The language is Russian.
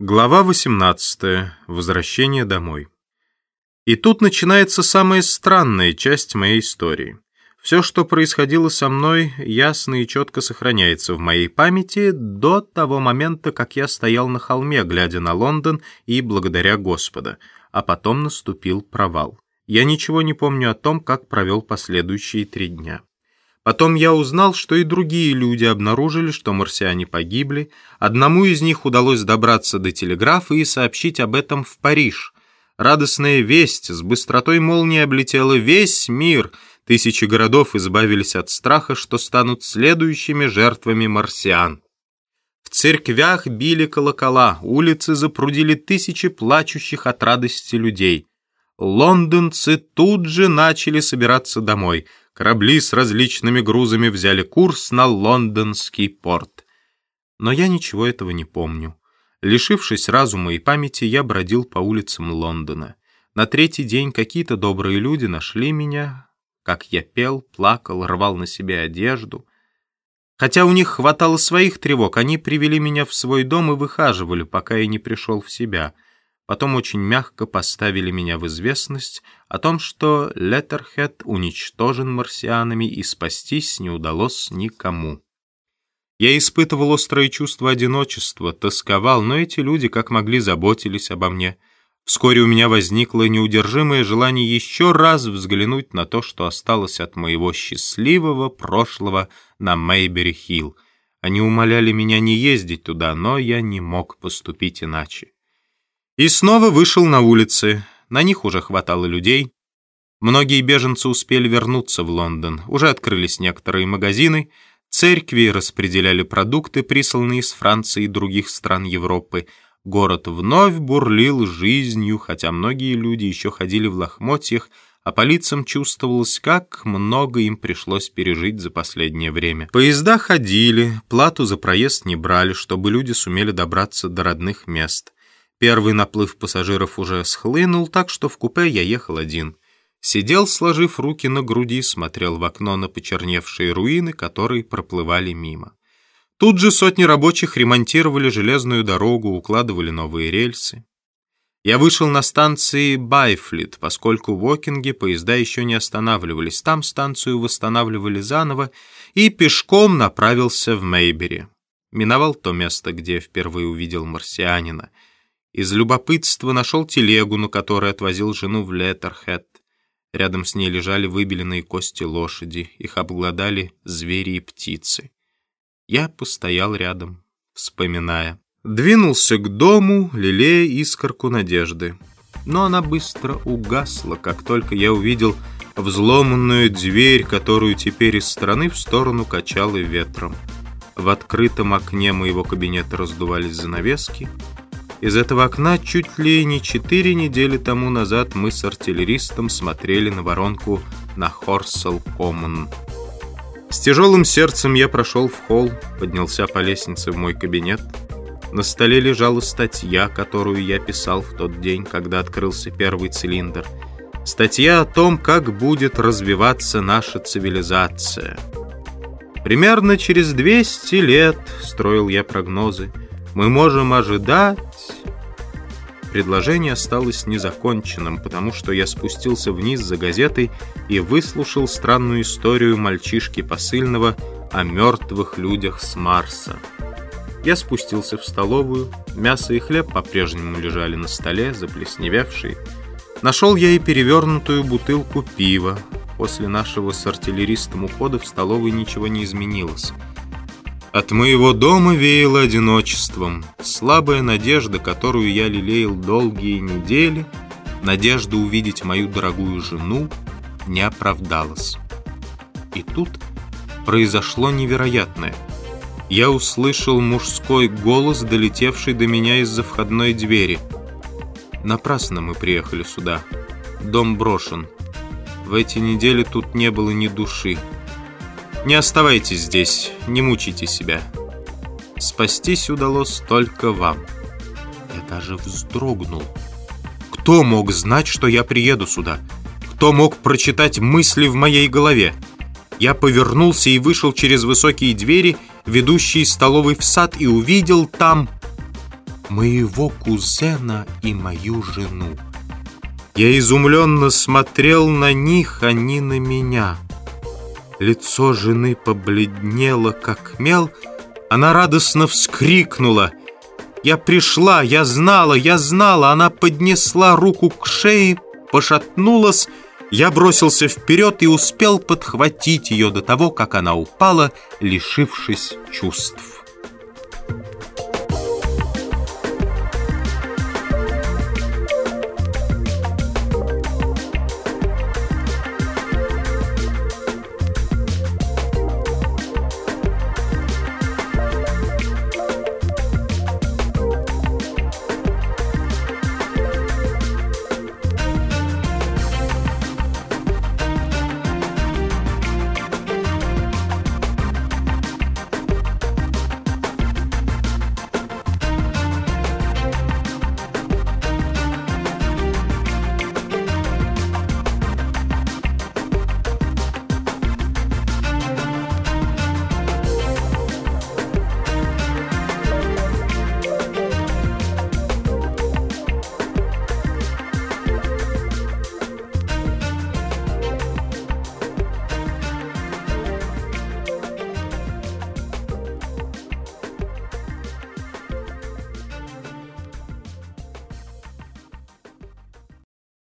Глава 18. Возвращение домой. И тут начинается самая странная часть моей истории. Все, что происходило со мной, ясно и четко сохраняется в моей памяти до того момента, как я стоял на холме, глядя на Лондон и благодаря Господа, а потом наступил провал. Я ничего не помню о том, как провел последующие три дня. Потом я узнал, что и другие люди обнаружили, что марсиане погибли. Одному из них удалось добраться до телеграфа и сообщить об этом в Париж. Радостная весть с быстротой молнии облетела весь мир. Тысячи городов избавились от страха, что станут следующими жертвами марсиан. В церквях били колокола, улицы запрудили тысячи плачущих от радости людей. Лондонцы тут же начали собираться домой — Корабли с различными грузами взяли курс на лондонский порт. Но я ничего этого не помню. Лишившись разума и памяти, я бродил по улицам Лондона. На третий день какие-то добрые люди нашли меня, как я пел, плакал, рвал на себе одежду. Хотя у них хватало своих тревог, они привели меня в свой дом и выхаживали, пока я не пришел в себя — Потом очень мягко поставили меня в известность о том, что Леттерхед уничтожен марсианами и спастись не удалось никому. Я испытывал острое чувство одиночества, тосковал, но эти люди как могли заботились обо мне. Вскоре у меня возникло неудержимое желание еще раз взглянуть на то, что осталось от моего счастливого прошлого на Мейбери-Хилл. Они умоляли меня не ездить туда, но я не мог поступить иначе. И снова вышел на улицы. На них уже хватало людей. Многие беженцы успели вернуться в Лондон. Уже открылись некоторые магазины. Церкви распределяли продукты, присланные из Франции и других стран Европы. Город вновь бурлил жизнью, хотя многие люди еще ходили в лохмотьях, а по лицам чувствовалось, как много им пришлось пережить за последнее время. Поезда ходили, плату за проезд не брали, чтобы люди сумели добраться до родных мест. Первый наплыв пассажиров уже схлынул, так что в купе я ехал один. Сидел, сложив руки на груди, смотрел в окно на почерневшие руины, которые проплывали мимо. Тут же сотни рабочих ремонтировали железную дорогу, укладывали новые рельсы. Я вышел на станции Байфлит, поскольку в Окинге поезда еще не останавливались. Там станцию восстанавливали заново и пешком направился в Мейбери. Миновал то место, где впервые увидел марсианина — из любопытства нашел телегу, на которой отвозил жену в Леттерхед. Рядом с ней лежали выбеленные кости лошади, их обглодали звери и птицы. Я постоял рядом, вспоминая. Двинулся к дому, лелея искорку надежды. Но она быстро угасла, как только я увидел взломанную дверь, которую теперь из стороны в сторону качало ветром. В открытом окне моего кабинета раздувались занавески, из этого окна чуть ли не четыре недели тому назад мы с артиллеристом смотрели на воронку на Хорсел Коммун. С тяжелым сердцем я прошел в холл, поднялся по лестнице в мой кабинет. На столе лежала статья, которую я писал в тот день, когда открылся первый цилиндр. Статья о том, как будет развиваться наша цивилизация. Примерно через 200 лет, строил я прогнозы, мы можем ожидать Предложение осталось незаконченным, потому что я спустился вниз за газетой и выслушал странную историю мальчишки посыльного о мертвых людях с Марса. Я спустился в столовую, мясо и хлеб по-прежнему лежали на столе, заплесневевшие. Нашел я и перевернутую бутылку пива. После нашего с артиллеристом ухода в столовой ничего не изменилось. От моего дома веяло одиночеством. Слабая надежда, которую я лелеял долгие недели, надежда увидеть мою дорогую жену, не оправдалась. И тут произошло невероятное. Я услышал мужской голос, долетевший до меня из-за входной двери. Напрасно мы приехали сюда. Дом брошен. В эти недели тут не было ни души. Не оставайтесь здесь, не мучайте себя. Спастись удалось только вам. Я даже вздрогнул. Кто мог знать, что я приеду сюда? Кто мог прочитать мысли в моей голове? Я повернулся и вышел через высокие двери, ведущие из столовой в сад, и увидел там моего кузена и мою жену. Я изумленно смотрел на них, они на меня. Лицо жены побледнело, как мел, она радостно вскрикнула. «Я пришла, я знала, я знала!» Она поднесла руку к шее, пошатнулась, я бросился вперед и успел подхватить ее до того, как она упала, лишившись чувств.